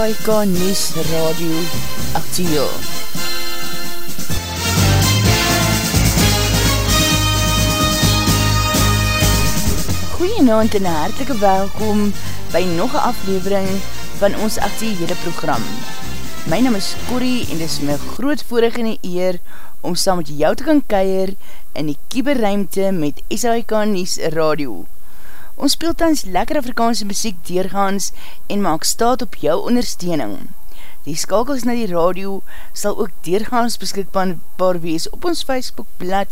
SAIK News Radio Actiel. Goeienavond en hartelike welkom by nog een aflevering van ons actiehede program. My naam is Corrie en dit is my groot voorig in die eer om saam met jou te kan keir in die kieberruimte met SAIK News Radio. Ons speel tans lekker Afrikaanse muziek deurgaans en maak staat op jou ondersteuning. Die skakels na die radio sal ook deurgaans beskikbaar wees op ons Facebookblad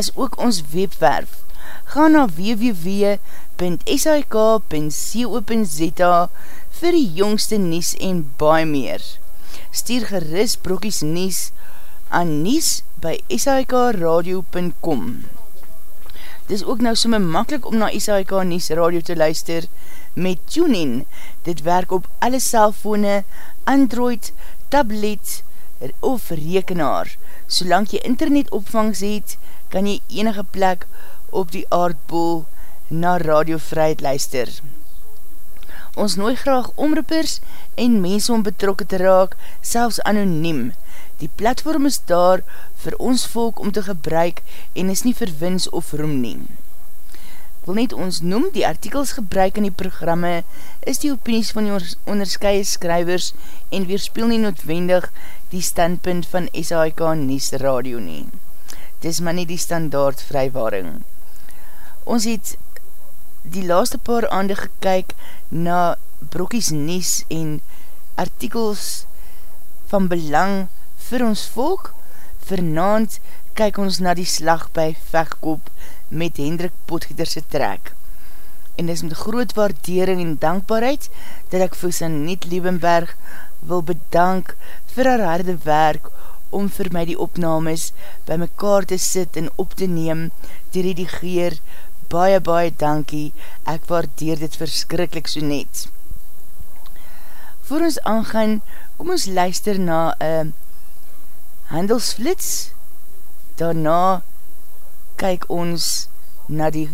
as ook ons webwerf. Ga na www.sik.co.za vir die jongste nies en baie meer. Stuur geris brokies nies aan nies by sikradio.com Dis ook nou somme makkelijk om na SAIK Nies Radio te luister met TuneIn. Dit werk op alle cellfone, Android, tablet of rekenaar. Solang jy internet opvangs het, kan jy enige plek op die aardbol na Radio Vrijheid luister. Ons nooi graag omroepers en mense om betrokken te raak, selfs anoniem. Die platform is daar vir ons volk om te gebruik en is nie vir wins of roem neem. Ek wil net ons noem, die artikels gebruik in die programme is die opinies van die onderskeie skrywers en weerspeel nie noodwendig die standpunt van SAIK Nies Radio nie. Het is maar nie die standaard vrywaring. Ons het die laaste paar aande gekyk na brokies Nies en artikels van belang vir ons volk. Vernaand kyk ons na die slag by Vegkop met Hendrik Potgieterse trek. En dis met groot waardering en dankbaarheid dat ek vir Sanet Liebenberg wil bedank vir haar harde werk om vir my die opnames by mekaar te sit en op te neem, die redigeer, baie baie dankie, ek waardeer dit verskrikkelijk so net. Voor ons aangaan, kom ons luister na een uh, handelsflits. Daarna kyk ons na die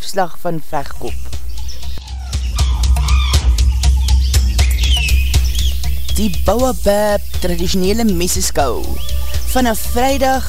slag van vechtkop. Die Bouwabab traditionele meseskou vanaf vrijdag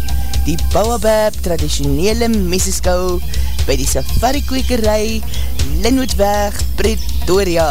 Die Bouwabab traditionele meseskou by die safari kwekerij Linwoodweg Pretoria.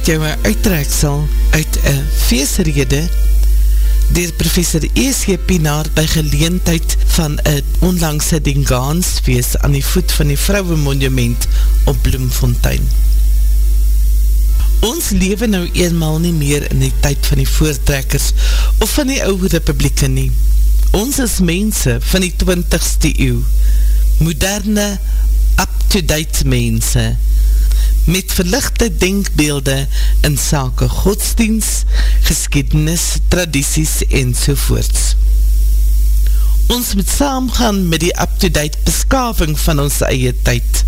Pretoria. jou een uittreksel uit een feestrede dier professor E.C. Pinaar by geleentheid van een onlangse Dingaansfeest aan die voet van die vrouwemonument op Bloemfontein. Ons leven nou eenmaal nie meer in die tyd van die voortrekkers of van die oude republieke nie. Ons is mense van die 20ste eeuw, moderne, up-to-date mense, met verlichte denkbeelde in sake godsdienst, geskiednis, tradities en sovoorts. Ons moet saamgaan met die up-to-date beskaving van ons eie tyd.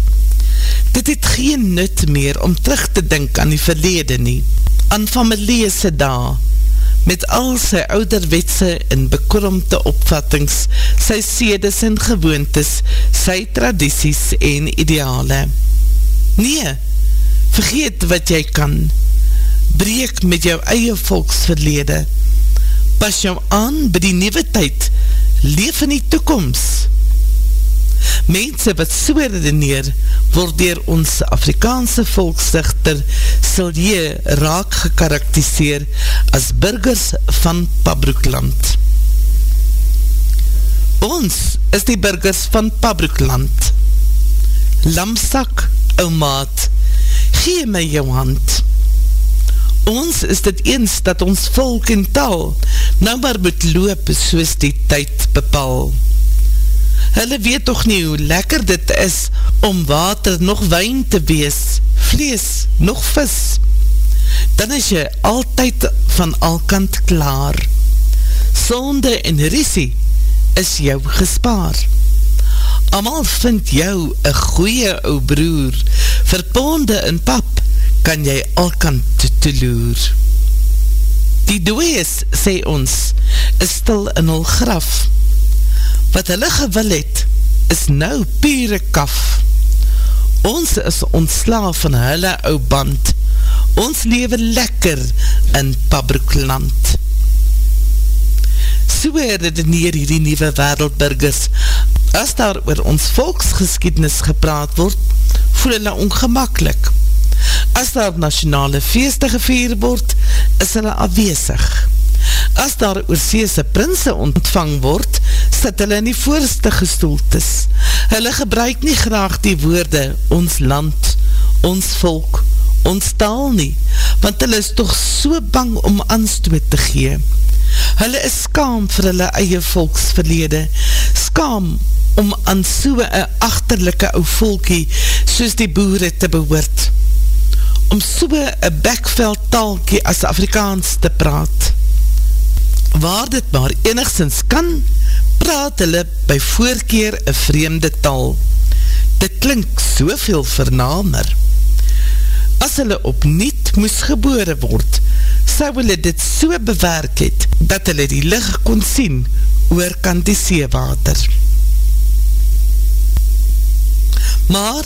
Dit het geen nut meer om terug te denk aan die verlede nie, aan familiese da, met al sy ouderwetse en bekromte opvattings, sy sedes en gewoontes, sy tradities en ideale. Nee, Vergeet wat jy kan. Breek met jou eie volksverlede. Pas jou aan by die nieuwe tyd. Leef in die toekomst. Mense wat so redeneer, word dier ons Afrikaanse volksdichter Silje raak gekaraktiseer as burgers van Pabroekland. Ons is die burgers van Pabroekland. Lamsak, ou maat, gee my jou hand. Ons is dit eens dat ons volk en taal nou maar moet loop soos die tyd bepaal. Hulle weet toch nie hoe lekker dit is om water nog wijn te wees, vlees nog vis. Dan is jy altyd van alkant klaar. Sonde en risie is jou gespaar. Amal vind jou een goeie ou broer, verponde in pap, kan jy alkant teloer. Die dooies, sê ons, is stil in hul graf. Wat hulle gewil het, is nou pure kaf. Ons is ontslaaf van hulle ou band. Ons lewe lekker in Pabroekland. So redeneer hierdie nieuwe wereldburgers. As daar oor ons volksgeskiednis gepraat word, voel hulle ongemakkelijk. As daar nationale feeste gevier word, is hulle afwezig. As daar oorseese prinse ontvang word, sit hulle in die voorste gestoeltes. Hulle gebruik nie graag die woorde ons land, ons volk, ons taal nie, want hulle is toch so bang om aanstoot te gee. Hulle is skaam vir hulle eie volksverlede, skaam om aan soe een achterlijke ou volkie soos die boere te behoort om soe een bekveld taalkie as Afrikaans te praat. Waar dit maar enigszins kan, praat hulle by voorkeer een vreemde taal. Dit klink soveel vernamer. As hulle opnieuw moes gebore word, sou hulle dit so bewerk het, dat hulle die licht kon sien oor kan die seewater. Maar,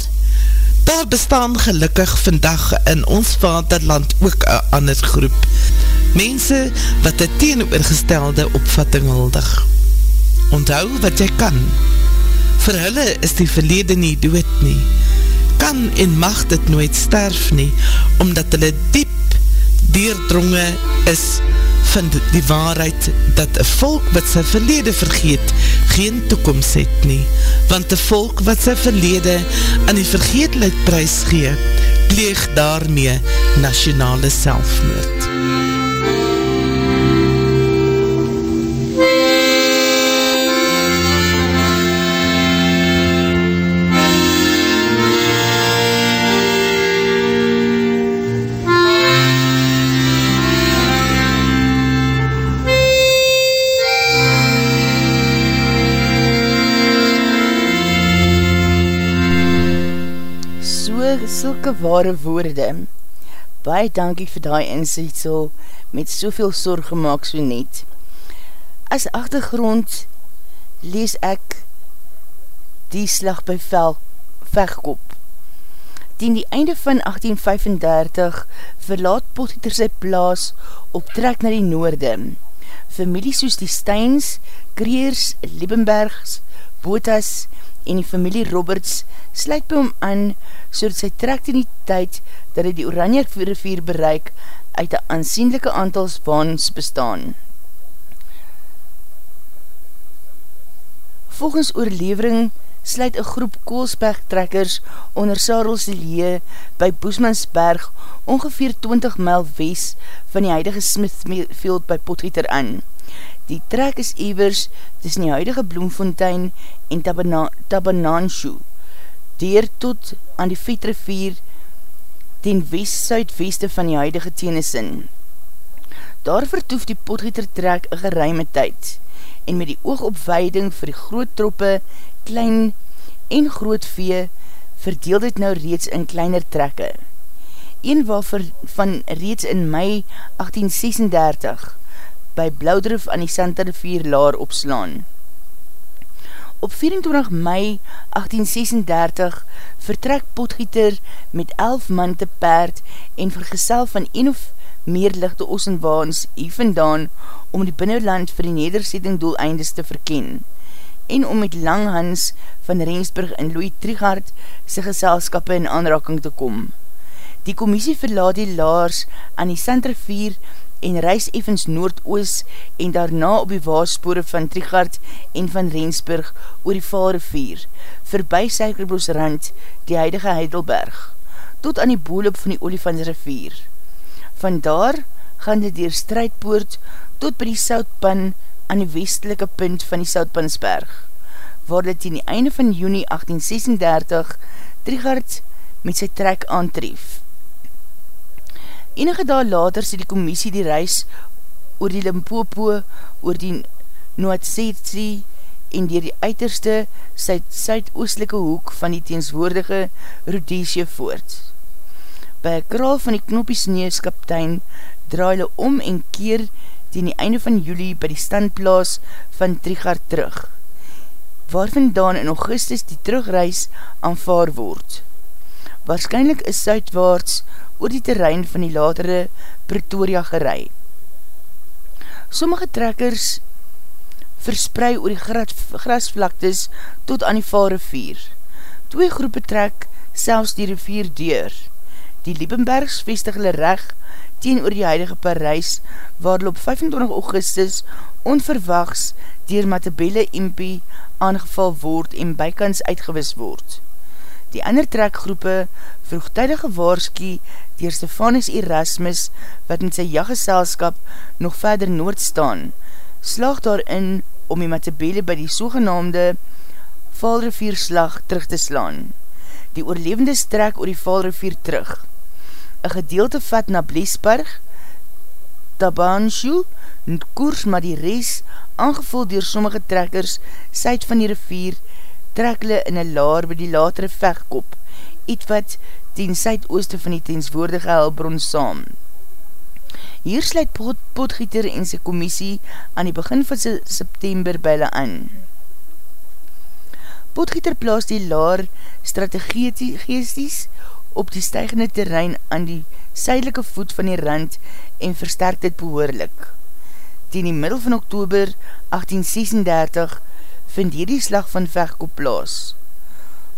daar bestaan gelukkig vandag in ons vaderland ook een ander groep. Mense wat die teenoorgestelde opvatting huldig. Onthou wat jy kan. Vir hulle is die verlede nie dood nie. Kan en mag dit nooit sterf nie, omdat hulle diep deerdronge is van die waarheid dat een volk wat sy verlede vergeet geen toekomst het nie, want een volk wat sy verlede aan die vergeetlik prijs gee, pleeg daarmee nationale selfmoord. Sulke ware woorde. Baie dankie vir die inzietsel met soveel sorg gemaakt so net. As achtergrond lees ek die slag by vel, vechkop. Tien die einde van 1835 verlaat Potgieter sy plaas op trek na die noorde. Familie soos die Steins, Kreers, Liebenbergs, Botas en die familie Roberts sluit by hom aan, so dat sy trekt in die tyd dat hy die Oranje rivier bereik uit een aansienlijke aantal spaans bestaan. Volgens oorlevering sluit een groep koolsbergtrekkers onder Sarelselee by Boesmansberg ongeveer 20 mijl wees van die huidige Smithfield by Potgieter aan. Die trek is evers tussen die huidige Bloemfontein en Tabananshoe deur tot aan die Vetrivier ten west-suidweste van die huidige teenisin. Daar vertoef die potgieter trek een geruime tyd en met die oogopweiding vir die groot troppe, klein en groot vee verdeel dit nou reeds in kleiner trekke. Een waarvan reeds in mei 1836 by Blauwdrif aan die Santa Rivier laar opslaan. Op 24 mei 1836 vertrek Potgieter met 11 man te paard en vergesel van een of meer lichte ossenwaans hier vandaan om die binnenland vir die nederzetting doeleindes te verken. en om met Langhans van Rensburg en Louis Trigaard sy geselskappe in aanraking te kom. Die commissie verlaat die laars aan die Santrivier en reis evens Noordoos en daarna op die waarspore van Trigaard en van Rensburg oor die Vaalrivier, verby Suikerbosrand, die huidige Heidelberg, tot aan die boelop van die Olifantsrivier. Vandaar gaan dit dier strijdpoort tot by die Soutpan aan die westelike punt van die Soutpansberg, waar dit in die einde van juni 1836 Trigaard met sy trek aantref. Enige daal later sê die commissie die reis oor die Limpopo, oor die Noordsetsie en dier die uiterste suidoostelike hoek van die teenswoordige Rhodesia voort. By een kraal van die knoppiesneus kaptein draai hulle om en keer teen die einde van juli by die standplaas van Trigard terug, waar vandaan in augustus die terugreis aanvaar word. Waarschijnlijk is suidwaarts oor die terrein van die latere Pretoria gerei. Sommige trekkers versprei oor die grasvlaktes tot aan die Vaalrivier. Twee groepe trek selfs die rivier deur. Die Liebenbergs vestig hulle reg teen oor die huidige Parijs, waar hulle op 25 augustus onverwachts dier Matabelle MP aangeval word en bykans uitgewis word. Die ander trekgroepe vroegtijdige waarskie dier Stefanus Erasmus, wat in sy jageselskap nog verder noord staan, slag daarin om die Matabele by die sogenaamde Valrivierslag terug te slaan. Die oorlevende strek oor die Valrivier terug. Een gedeelte vat na Blesberg, Tabanshu, koers maar die res, aangevul dier sommige trekkers, syd van die rivier, trek hulle in een laar by die latere vechtkop, iets wat ten suidooste van die tenswoordige helbron saam. Hier sluit pot, Potgieter en sy commissie aan die begin van sy September by hulle aan. Potgieter plaas die laar strategiesties op die stijgende terrein aan die suidelike voet van die rand en versterk dit behoorlik. Ten die middel van oktober 1836 vind hierdie slag van Vechkop plaas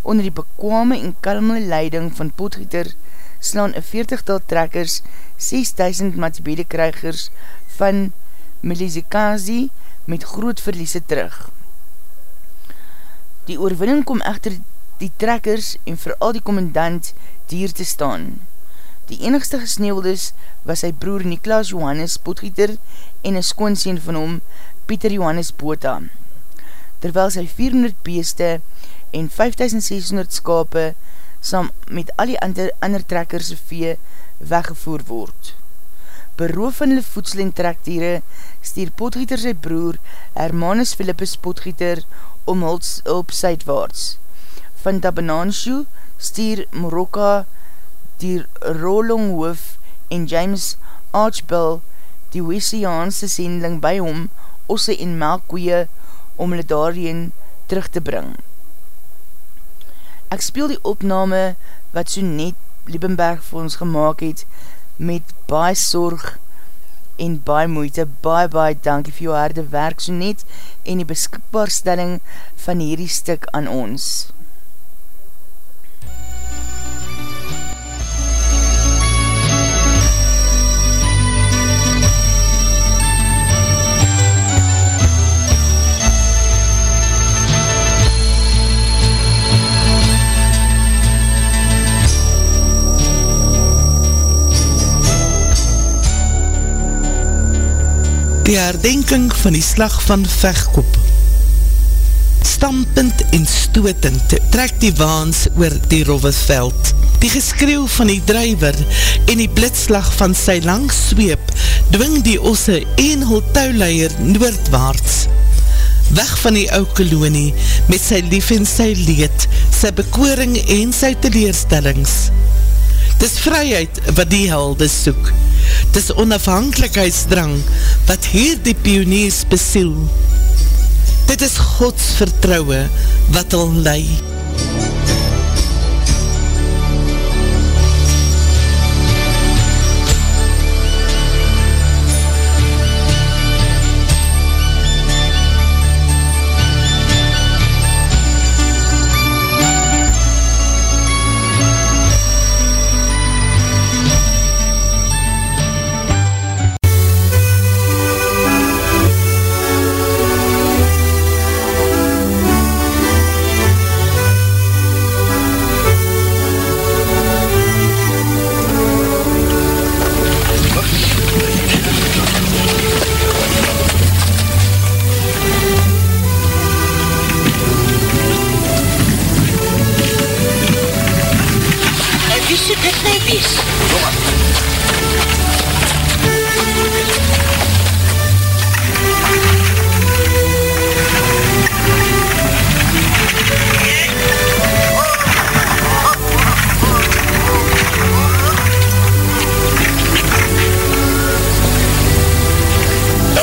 onder die bekwame en kalme leiding van Potgieter slaan een 40-tal trekkers 6000 matsbede krijgers van Melizikazi met groot verliese terug. Die oorwinning kom echter die trekkers en vooral die commandant dier te staan. Die enigste gesneeuwdes was sy broer Niklaas Johannes Potgieter en een skoonseen van hom, Pieter Johannes Bota. Terwyl sy 400 beeste en 5600 skape saam met al die ander, ander trekkers vee weggevoer word. Beroof van hulle voedsel en trekdiere stier Potgieter sy broer Hermanus Philippus Potgieter om huls op suidwaarts. Van Tabananshu stier Morocca die Rolonghoof en James Archbell die Wessiaanse sending by hom osse en melkkoeie om hulle daarheen terug te bring. Ek speel die opname wat so net Liebenberg vir ons gemaakt het met baie sorg en baie moeite, baie baie dankie vir jou harde werk so net en die beskikbaarstelling van hierdie stuk aan ons. Die herdenking van die slag van Vechkop. Stampend en stootend trek die waans oor die rove veld. Die geskreeuw van die drijver en die blitslag van sy lang sweep dwing die osse en hul touwleier noordwaarts. Weg van die ou kolonie met sy lief en sy leed, sy bekoring en sy teleerstellings. Dis vryheid wat die helde soek dis onafhankelijkheidsdrang wat hier die pioniers besiel. Dit is Gods vertrouwe wat al leid.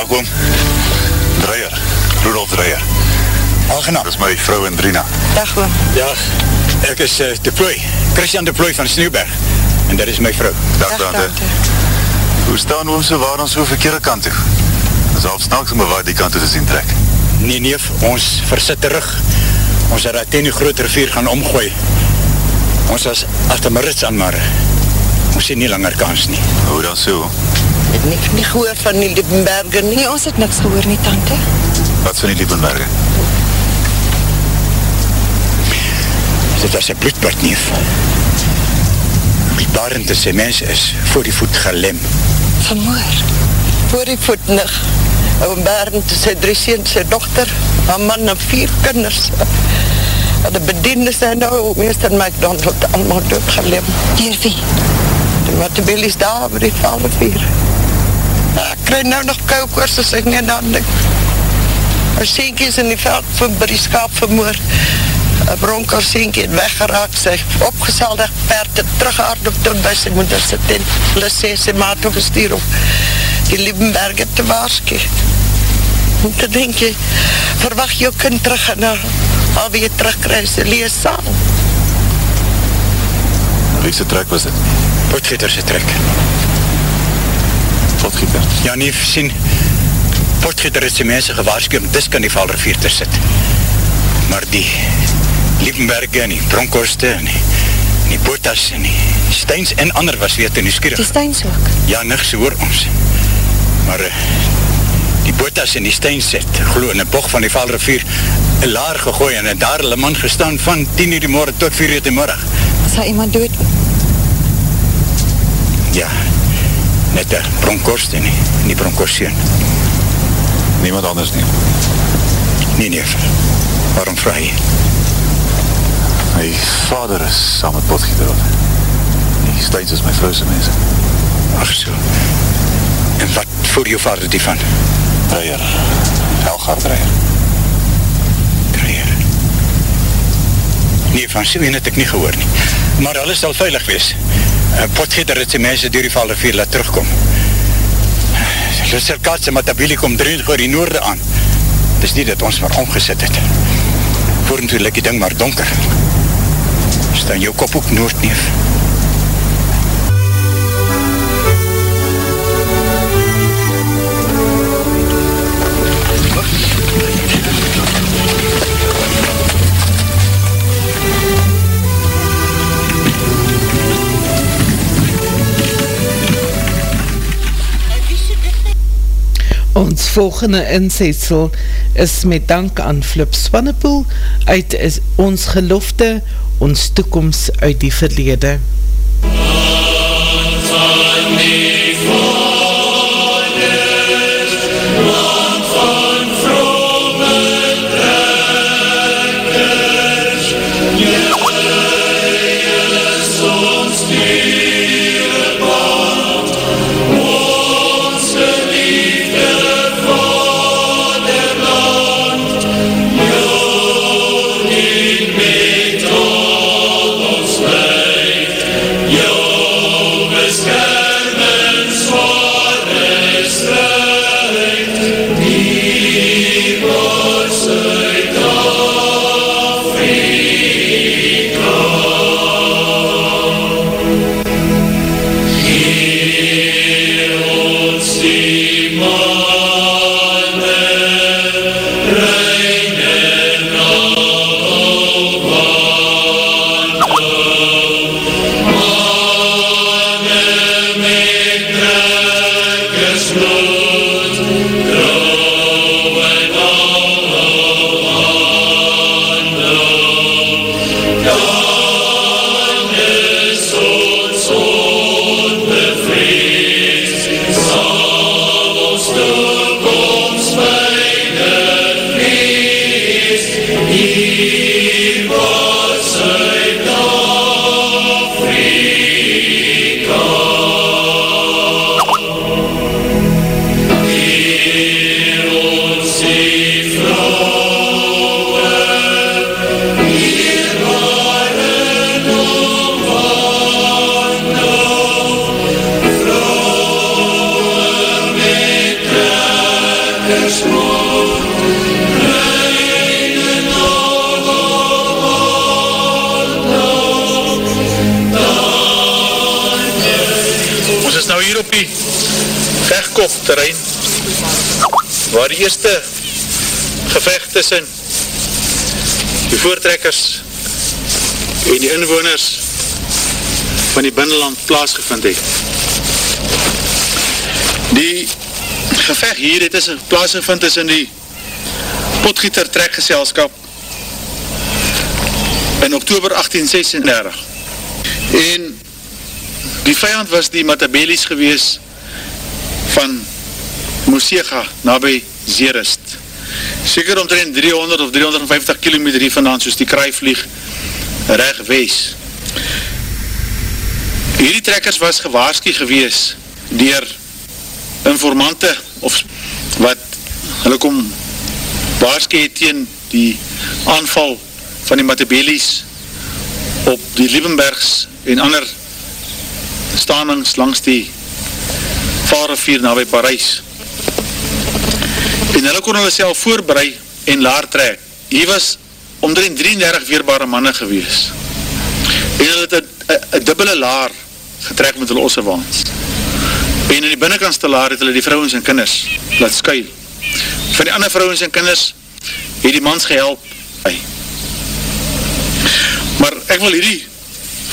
Welkom. Dreyer. Rudolf Dreyer. Aangenaam. Dis my vrou Indrina. Dag oom. Ja, ek is uh, De Plooi. Christian De Plooi van Sneeuwberg. En dit is my vrou. Dag, Dag, tante. tante. Hoe staan oom so waar ons so verkeerde kant toe? Dis half snaaks om my waar die kant toe te sien trek. Nee neef, ons versit terug. Ons het daar ten die groot rivier gaan omgooi. Ons was achter my rits aan, maar ons sien nie langer kans nie. Hoe dan so? Het nie, nie gehoor van die Liebenberger nie. Nee, ons het niks gehoor nie, tante. Wat van die Liebenberge? Dit was een bloedbad neef. Die barend en sy mens is voor die voet gelem. Vermoor. Voor die voet nig. Oom Berend, sy drie seens, sy dochter, haar man en vier kinders. En de bediende zijn nou, meester McDonald, allemaal doodgelem. Dier wie? Die Matabelies daar, by die valde krijg nou nog koukoors as ek nie dan denk. Een seentje is in die veld van by die skaap vermoor. Een bronker seentje het weggeraak, sy opgeselde perd het teruggehaard tot by sy moeder sit en hulle sê sy maat op gestuur om die Liebenberge te waarskie. En te denk jy, verwacht jou kind terug en nou alweer terugkrijg, sy lees saam. Wie se trek was dit? Potgieter sy trek. Potgieter. Ja, neef, sien, Potgieter het sy mense gewaarskie om dis kan die valrivier te sit. Maar die Liebenberge en die Bronkhorste en die, en die Botas en die Steins en ander was weer te nieuwsgierig. Die Steins ook. Ja, niks hoor ons. Maar uh, die Botas en die Steins het, geloof in die bocht van die valrivier, een laar gegooi en het daar hulle man gestaan van 10 uur die morgen tot 4 uur die morgen. Is daar iemand dood? Ja, net de Bronkhorst en die, en die Bronkhorstseun. Niemand anders nie. Nee, neef. Waarom vraag jy? My vader is saam met Potgieter op. Die Steins is my vrouwse mense. Ach so. En wat voer jou vader die van? Dreyer. Helgaard Dreyer. Kreier. Nee, van so een het ek nie gehoor nie. Maar alles sal veilig wees. Uh, Potgieter het sy mense door die valrivier laat terugkom. Lusserkaatse Matabili kom dreig oor die noorde aan. Dis nie dat ons maar omgesit het. Voorn toe lyk die ding maar donker. Staan jou kop ook noord, Ons volgende insetsel is met dank aan Flip Swanepoel uit is ons gelofte, ons toekomst uit die verlede. hier vechtkop terrein, waar die eerste gevecht tussen die voortrekkers en die inwoners van die binnenland plaasgevind het. Die gevecht hier het is plaasgevind tussen die potgieter trekgeselskap in oktober 1836 en die vijand was die Matabelies gewees van Moosega nabij Zerist seker omtrent 300 of 350 kilometer hier vandaan soos die kruivlieg reg wees hierdie trekkers was gewaarski gewees dier informante of wat hulle kom waarski het teen die aanval van die Matabelies op die Liebenbergs en ander stanings langs die varevier na by Parijs hulle kon hulle self voorbereid en laar trek. Hier was omdrein 33 weerbare manne gewees. En hulle het een dubbele laar getrek met hulle ossewaans. En in die binnenkantste laar het hulle die vrouwens en kinders laat skuil. Van die ander vrouwens en kinders het die mans gehelp. Maar ek wil hierdie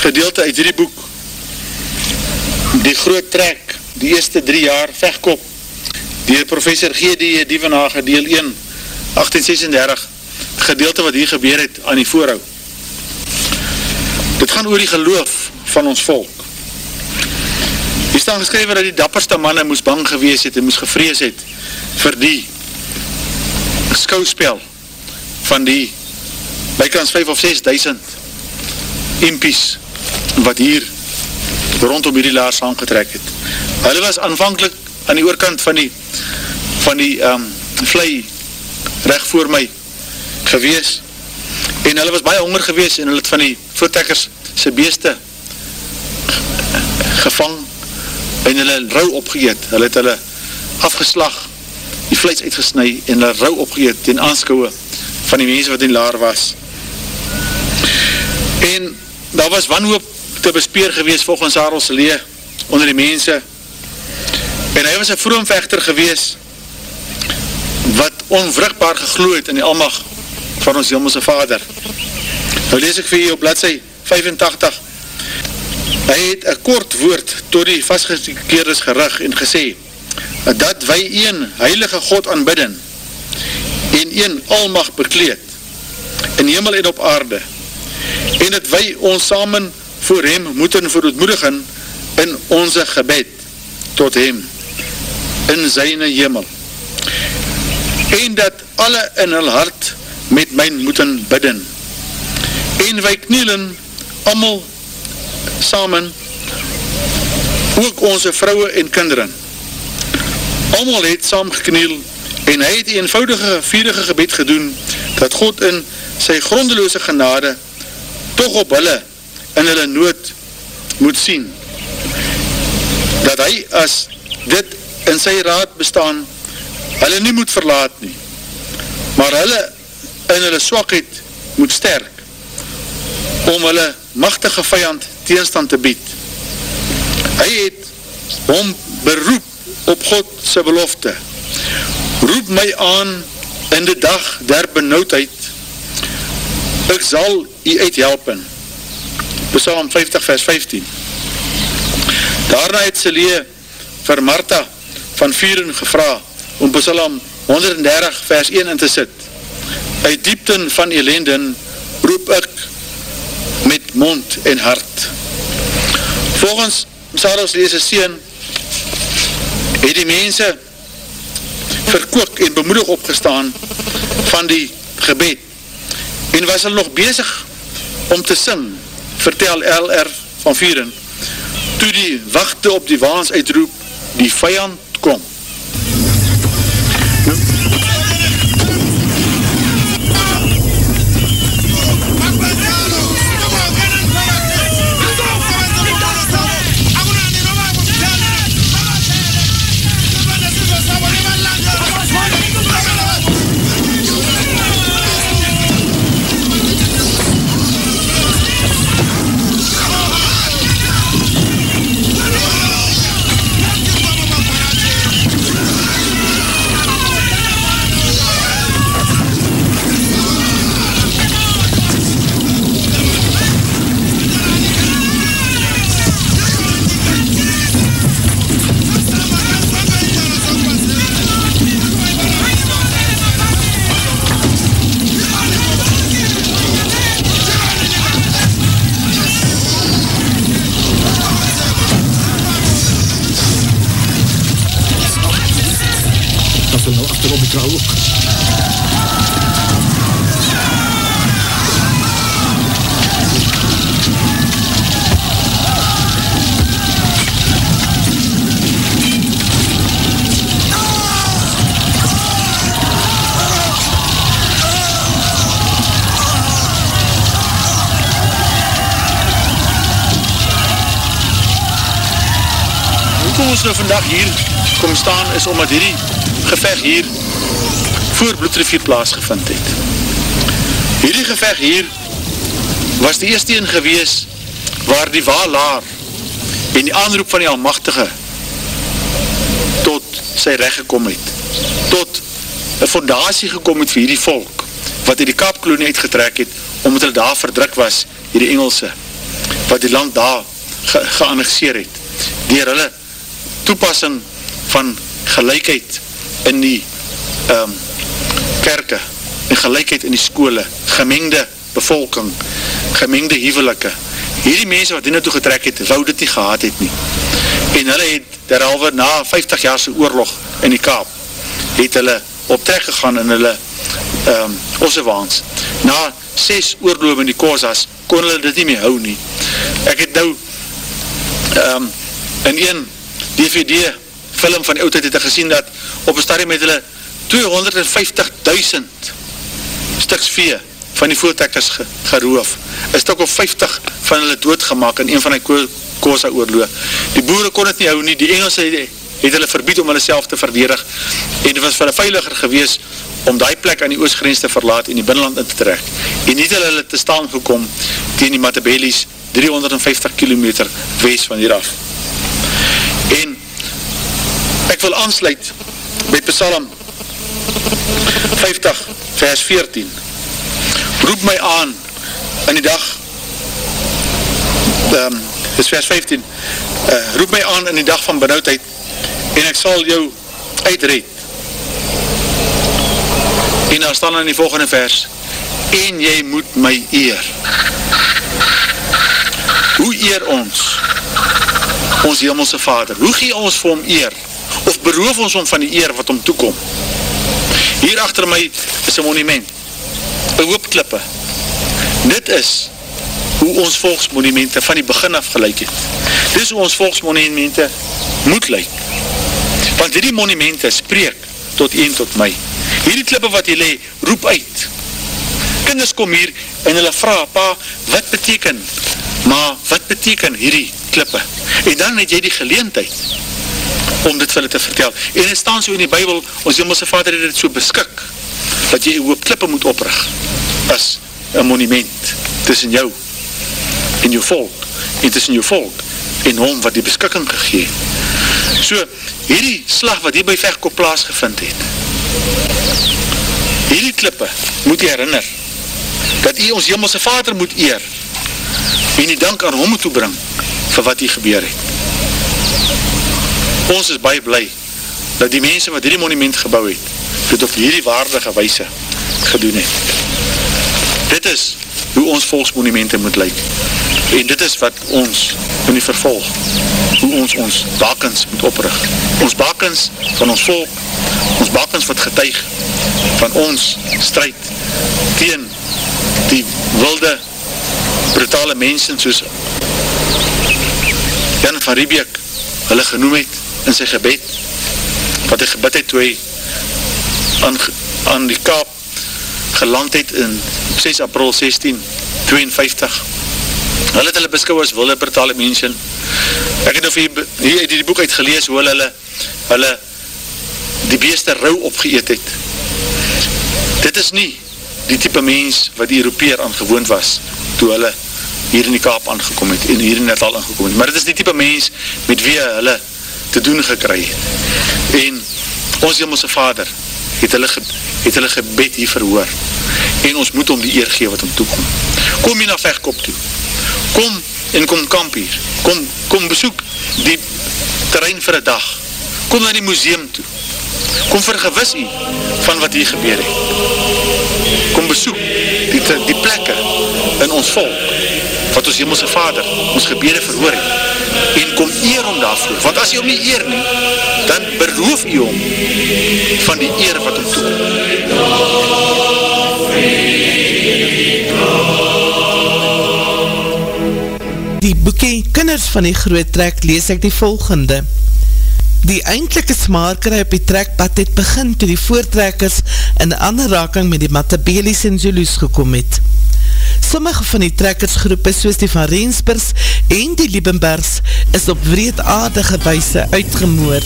gedeelte uit hierdie boek die groot trek die eerste drie jaar vechtkop die professor G.D. Dievenhage deel 1 1836 gedeelte wat hier gebeur het aan die voorhoud dit gaan oor die geloof van ons volk hier staan geskrywe dat die dapperste manne moes bang gewees het en moes gevrees het vir die skouspel van die bykans 5 of 6 duisend impies wat hier rondom hierdie laars aangetrek het. Hulle was aanvankelijk aan die oorkant van die van die um, vlei recht voor my gewees en hulle was baie honger gewees en hulle het van die voertekkers sy beeste gevang en hulle rou opgeet. Hulle het hulle afgeslag die vlees uitgesnui en hulle rou opgeet ten aanskouwe van die mense wat in laar was. En daar was wanhoop te bespeer gewees volgens Harels Lee onder die mense en hy was een vroomvechter gewees wat onvrugbaar gegloeid in die almag van ons Hemelse Vader. Nou lees ek vir jy op bladse 85 hy het een kort woord tot die vastgekeerdes gerig en gesê dat wy een heilige God aanbidden en een almag bekleed in hemel en op aarde en dat wy ons samen voor hem moeten verootmoedigen in onze gebed tot hem in syne hemel. En dat alle in hulle hart met my moeten bidden. En wy knielen allemaal samen ook onze vrouwe en kinderen. Allemaal het saam gekniel en hy het die eenvoudige vierige gebed gedoen dat God in sy grondeloze genade toch op hulle in hulle nood moet sien dat hy as dit in sy raad bestaan hulle nie moet verlaat nie maar hulle in hulle swakheid moet sterk om hulle machtige vijand teenstand te bied hy het hom beroep op God sy belofte. Roep my aan in die dag der benauwdheid. Ek sal u uithelpen. Psalm 50 vers 15 Daarna het Selee vir Martha van Vieren gevra om Psalm 130 vers 1 in te sit. Uit diepten van elenden roep ek met mond en hart. Volgens Saros lees een sien het die mense verkook en bemoedig opgestaan van die gebed en was hulle nog bezig om te sing, vertel LR van Vieren, toe die wachte op die waans uitroep, die vijand kom. Vandag hier kom staan is omdat hierdie geveg hier voor Bloedrivier plaasgevind het. Hierdie geveg hier was die eerste een gewees waar die waalaar en die aanroep van die Almachtige tot sy recht gekom het. Tot een fondatie gekom het vir hierdie volk wat in die kaapkolonie uitgetrek het omdat hulle daar verdruk was, hierdie Engelse, wat die land daar ge geannexeer het, dier hulle toepassing van gelijkheid in die um, kerke en gelijkheid in die skole, gemengde bevolking, gemengde hevelike. Hierdie mense wat die naartoe getrek het, wou dit nie gehad het nie. En hulle het derhalwe na 50 jaarse oorlog in die Kaap, het hulle op trek gegaan in hulle um, ossewaans. Na 6 oorloop in die Kosas, kon hulle dit nie meer hou nie. Ek het nou um, in een DVD film van oudheid het gesien dat op een stadium met hulle 250.000 stuks vee van die voertekkers ge, geroof. Een stuk of 50 van hulle doodgemaak in een van die ko Kosa oorloog. Die boere kon het nie hou nie, die Engelse het, het hulle verbied om hulle self te verdedig en het was vir hulle veiliger gewees om die plek aan die oostgrens te verlaat en die binnenland in te trek. En niet hulle hulle te staan gekom tegen die Matabellis 350 kilometer wees van hieraf. En ek wil aansluit by Psalm 50 vers 14 roep my aan in die dag um, dis vers 15 uh, roep my aan in die dag van benauwdheid en ek sal jou uitred. En daar staan in die volgende vers en jy moet my eer. Hoe eer ons ons hemelse vader? Hoe gee ons vir hom eer of beroof ons om van die eer wat om toekom? Hier achter my is een monument een hoopklippe. Dit is hoe ons volksmonumente van die begin af gelijk het. Dit is hoe ons volksmonumente moet lyk. Want die monumente spreek tot een tot my. Hierdie klippe wat jy lee, roep uit. Kinders kom hier en hulle vraag, pa, wat beteken? Maar wat beteken hierdie klippe? En dan het jy die geleentheid om dit vir hulle te vertel. En het staan so in die bybel, ons hemelse vader het dit so beskik, dat jy op klippe moet oprig, as een monument, tussen jou en jou volk, en tussen jou volk en hom wat die beskikking gegeen so, hierdie slag wat hier by Vechkop plaasgevind het hierdie klippe moet jy herinner, dat jy ons hemelse vader moet eer en die dank aan hom moet toebring vir wat hier gebeur het ons is baie blij dat die mense wat hierdie monument gebouw het, dit op hierdie waardige weise gedoen het. Dit is hoe ons volksmonumente moet lyk. En dit is wat ons in die vervolg, hoe ons ons bakens moet oprig. Ons bakens van ons volk, ons bakens wat getuig van ons strijd teen die wilde, brutale mensen soos Jan van Riebeek hulle genoem het in sy gebed, wat hy gebed het toe hy aan, aan die kaap geland het in 6 april 1652. Hulle het hulle beskou as wilde brutale mense. Ek het nou hier, uit die boek uit gelees hoe hulle, hulle die beeste rauw opgeëet het. Dit is nie die type mens wat die Europeer aangewoond was toe hulle hier in die kaap aangekom het en hier in Natal aangekom het. Maar dit is die type mens met wie hulle te doen gekry en ons hemelse vader het hulle, het hulle gebed hier verhoor. En ons moet om die eer gee wat om toekom kom. Hier na vechtkop toe. Kom en kom kamp hier. Kom, kom besoek die terrein vir een dag. Kom na die museum toe. Kom vergewis u van wat hier gebeur het. Kom besoek die, die plekke in ons volk wat ons hemelse vader ons gebede verhoor het. En kom eer om daarvoor want as jy om nie eer nie dan beroof jy om van die eer wat om toe Die boekie Kinders van die Groot Trek lees ek die volgende. Die eindelike smaarkerij op die trekpad het begin toe die voortrekkers in aanraking met die Matabelies en Zulus gekom het. Sommige van die trekkersgroepe soos die van Reensbers en die Liebenbergs is op wreedaardige wijse uitgemoor.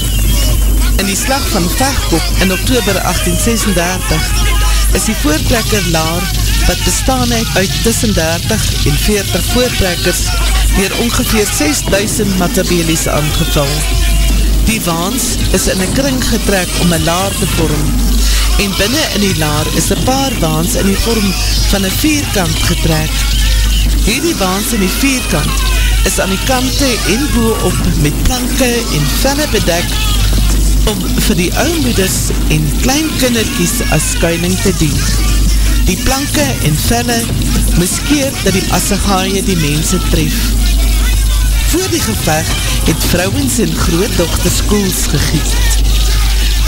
In die slag van Vechkop in oktober 1836 is die voortrekker Laar wat bestaan het uit tussen 30 en 40 voortrekkers weer ongeveer 6000 Matabelies aangeval. Die waans is in een kring getrek om een laar te vorm en binnen in die laar is een paar waans in die vorm van een vierkant getrek. Hierdie waans in die vierkant is aan die kante en boe op met planke en velle bedek om vir die oumoeders en klein kinderkies as skuiling te dien. Die planke en velle miskeer dat die assegaaie die mense tref. Voor die gevecht het vrouwens en grootdochters koels gegiet.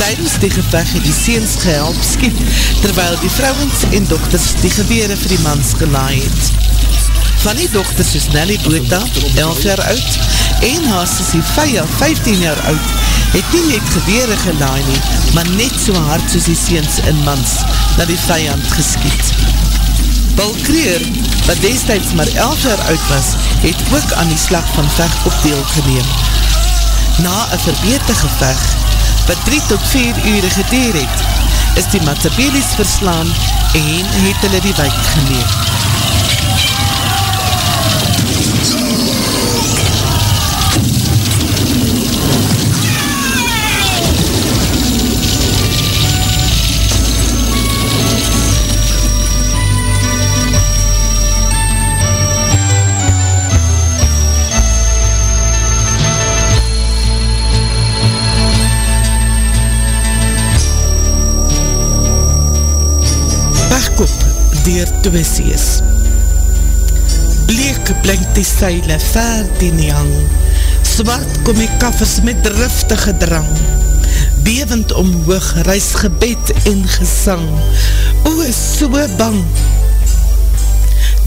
Tijdens die gevecht het die seens gehelp skiet, terwyl die vrouwens en dochters die gewere vir die mans gelaai het. Van die dochters is Nelly Bota, 11 jaar oud, en haar sissie Faya, 15 jaar oud, het nie net gewere gelaai nie, maar net so hard soos die seens in mans, na die vijand geskiet. Paul Kreer, wat destijds maar 11 jaar oud was, het ook aan die slag van Vechkop deel geneem. Na een verbete geveg, wat 3 tot 4 ure gedeer het, is die Matabelies verslaan en het hulle die wijk geneem. Dier Twisius. Bleek blink die seile ver die hang, swart kom die kaffers met driftige drang, bevend omhoog reis gebed en gesang, o so bang.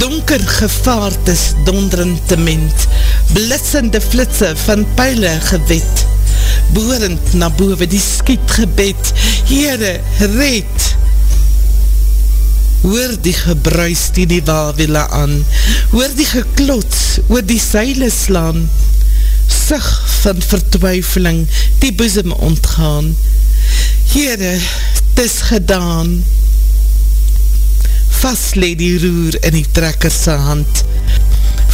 Donker gevaard is dondrentement, blitsende flitse van pijle gewet, boerend na boven die skiet gebed, Heere, red! Hoor die gebruis die die wawele aan, hoor die geklots, oor die seile slaan, sig van vertwyfeling die boezem ontgaan. Heere, tis gedaan. Vast leed die roer in die trekkerse hand,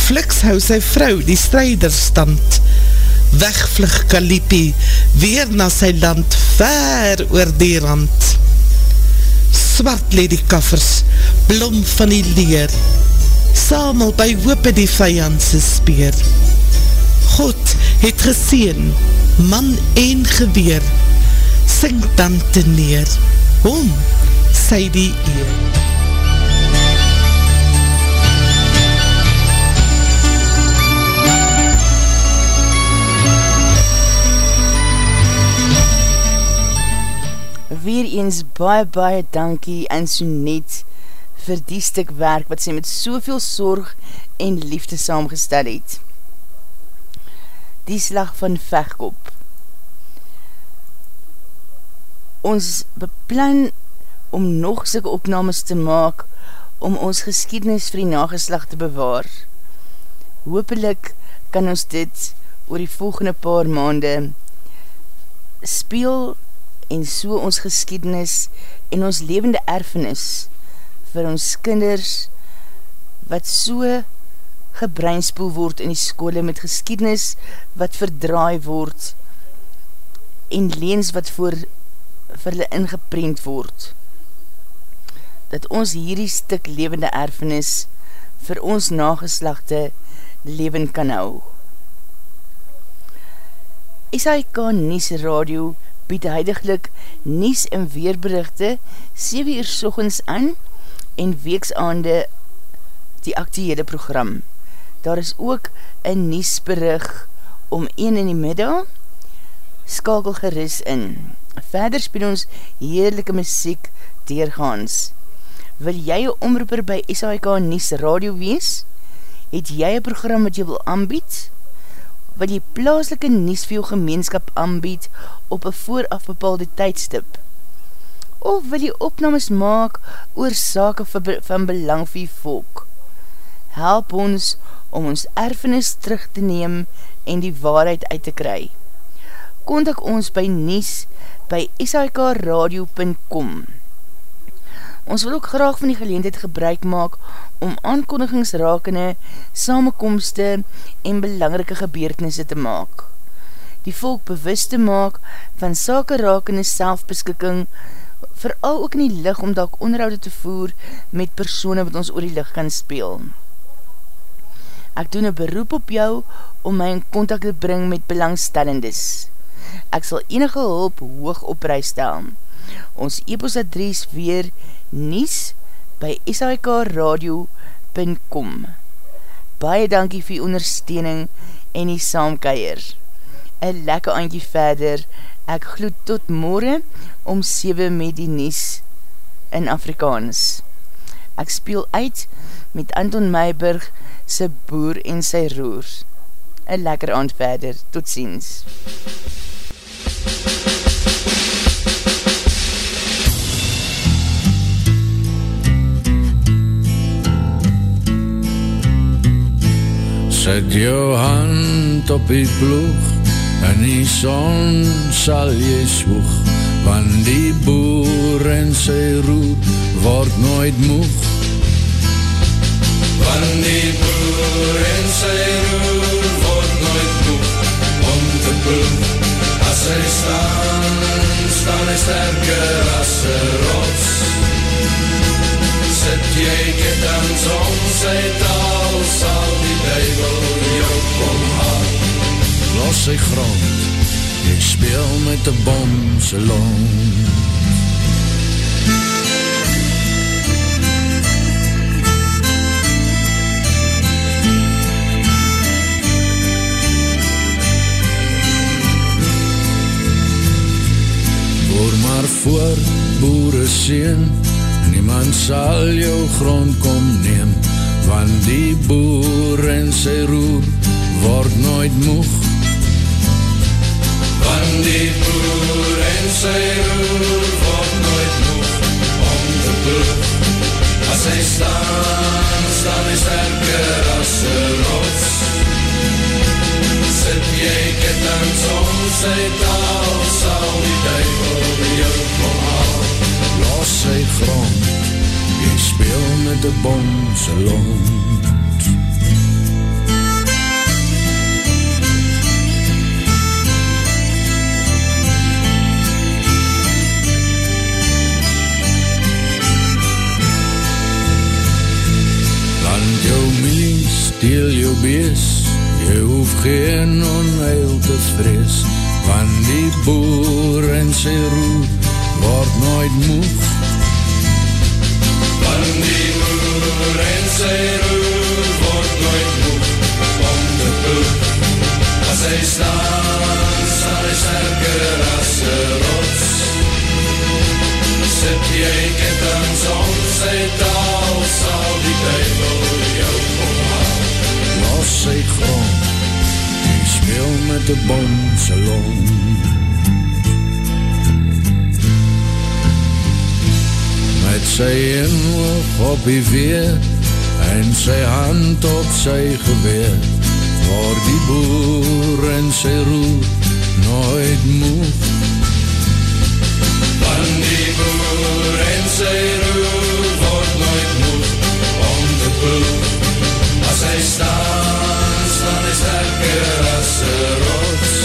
fliks hou sy vrou die strijderstand, wegvlug Kalipi, weer na sy land, ver oor die rand swart le die kaffers, blom van die leer, samel by hoope die vijandse speer. God het geseen, man en geweer, sing dan te neer, hom sy die eer. Weer eens baie baie dankie en so net vir die stuk werk wat sy met soveel sorg en liefde saamgestel het. Die slag van Vechkop Ons beplan om nog syke opnames te maak om ons geskiednis vir die nageslag te bewaar. Hoopelik kan ons dit oor die volgende paar maande speel en so ons geskiednis en ons levende erfenis vir ons kinders wat so gebreinspoel word in die skole met geskiednis wat verdraai word en leens wat voor vir hulle ingeprent word dat ons hierdie stuk levende erfenis vir ons nageslachte leven kan hou. SAIK Nies Radio bied huidiglik Nies en Weerberichte 7 uur sochens aan en weeksaande die actiehede program. Daar is ook een niesberig om 1 in die middag. Skakel geris in. Verder speel ons heerlijke muziek deurgaans. Wil jy een omroeper by SAIK Nies Radio wees? Het jy een program wat jy wil aanbied? Wil jy plaaslike Nies vir jou gemeenskap aanbied op een vooraf bepaalde tydstip? Of wil jy opnames maak oor sake van belang vir die volk? Help ons om ons erfenis terug te neem en die waarheid uit te kry. Contact ons by Nies by sikradio.com Ons wil ook graag van die geleendheid gebruik maak om aankondigingsrakende, samenkomste en belangrike gebeurtenisse te maak. Die volk bewust te maak van sake rakende selfbeskikking, vooral ook in die licht om dalk onderhoud te voer met persone wat ons oor die licht kan speel. Ek doen een beroep op jou om my in contact te bring met belangstellendes. Ek sal enige hulp hoog op prijs stel. Ons e-post adres weer nies by sikradio.com Baie dankie vir ondersteuning en die saamkeier. Een lekker aandje verder. Ek gloed tot morgen om 7 met die nies in Afrikaans. Ek speel uit met Anton Meiberg sy boer en sy roer. Een lekker aand verder. Tot ziens. Zet jou hand op die ploeg En die son sal jy swoeg Want die boer en sy roer Word nooit moeg. Want die boer en sy roer Word nooit moeg. Om te ploeg As hy staan Staan hy sterker as een rots. Sit jy ketens om sy taal Sal duivel jou kom haal Los sy grond Ek speel met die bom sy lont Hoor maar voor, boere sien, niemand sal jou grond kom neem, want die boer en sy roer word nooit moeg. Want die boer en sy roer word nooit moeg om te ploeg. As hy staan, staan hy sterker as een rots. Sit jy ketens om sy taal, sal die duivel jou kom haal. Los sy grond, speel met die bomse lont. Land jou milies, steel jou bees, jy hoef geen onheil te vrees, van die boer en sy roer word nooit moeg. Sy roer word nooit moeg, om te ploeg. As hy staan, staan hy sterker as een rots. Sit jy ketens om sy taal, sal die duivel jou omhaal. Los sy grond, en speel met die bomse lont. Met sy inhoog op die weer, en sy hand op sy geweer, word die boer en sy roer nooit moeg. Van die boer en sy roer word nooit moeg om te ploeg. As hy staan, staan hy sterker as een rots.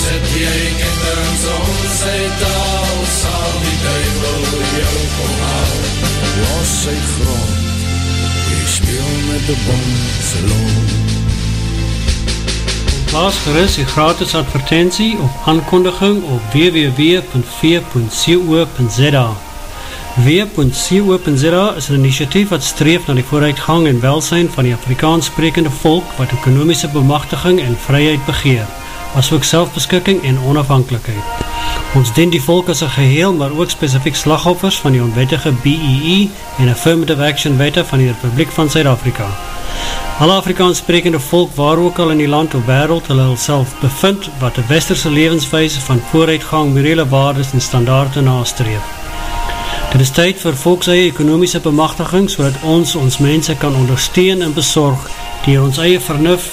Sit jy ketens om sy taal, sal die duivel jou kom haal. Los sy grond, met die bomse loon. Plaas gerust die gratis advertentie op aankondiging op www.v.co.za W.co.za is een initiatief wat streef na die vooruitgang en welsijn van die Afrikaans sprekende volk wat ekonomische bemachtiging en vryheid begeer, as ook selfbeskikking en onafhankelijkheid. Ons dien die volk as een geheel, maar ook specifiek slagoffers van die onwettige BEE e en Affirmative Action Wette van die Republiek van Zuid-Afrika. Alle Afrikaans sprekende volk waar ook al in die land of wereld hulle self bevind wat de westerse levenswijze van vooruitgang, morele waardes en standaarde naastreef. Dit is tyd vir volkseie ekonomiese bemachtiging so ons ons mense kan ondersteun en bezorg die ons eie vernuf,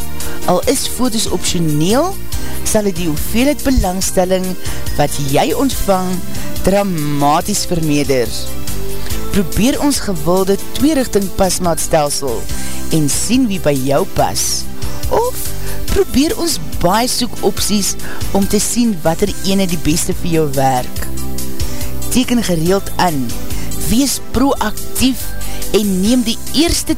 Al is foto's optioneel, sal het die hoeveelheid belangstelling wat jy ontvang dramatisch vermeerder. Probeer ons gewilde tweerichting pasmaatstelsel en sien wie by jou pas. Of probeer ons baie soek opties om te sien wat er ene die beste vir jou werk. Teken gereeld aan, wees proactief en neem die eerste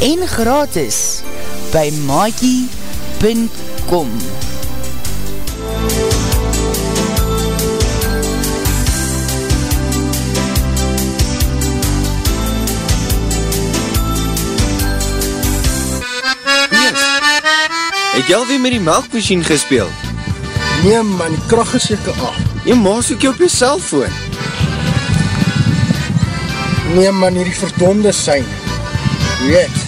en gratis by maakie.com Het jy alweer met die melkmachine gespeeld? Nee man, die kracht is jyke af. Jy maas ook jy op jy cellfoon. Nee man, hier die verdonde sein. Weet,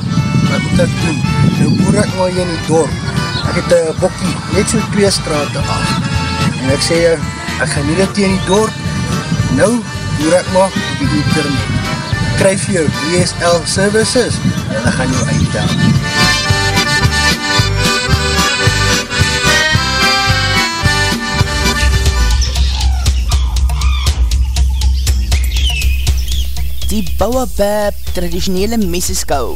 moet ek doen? Nou boer ek maar hier in die dorp. Ek het een bokkie, net so twee straten af. En ek sê, ek gaan nie dit in die dorp. Nou boer ek maar op die internet. Kryf jou DSL services en ek gaan jou uitdaan. Die Bouwabab traditionele meseskou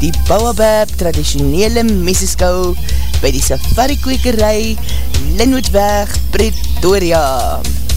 die Bouwabab traditionele meseskou by die safari kwekerij Linwoodweg Pretoria. Pretoria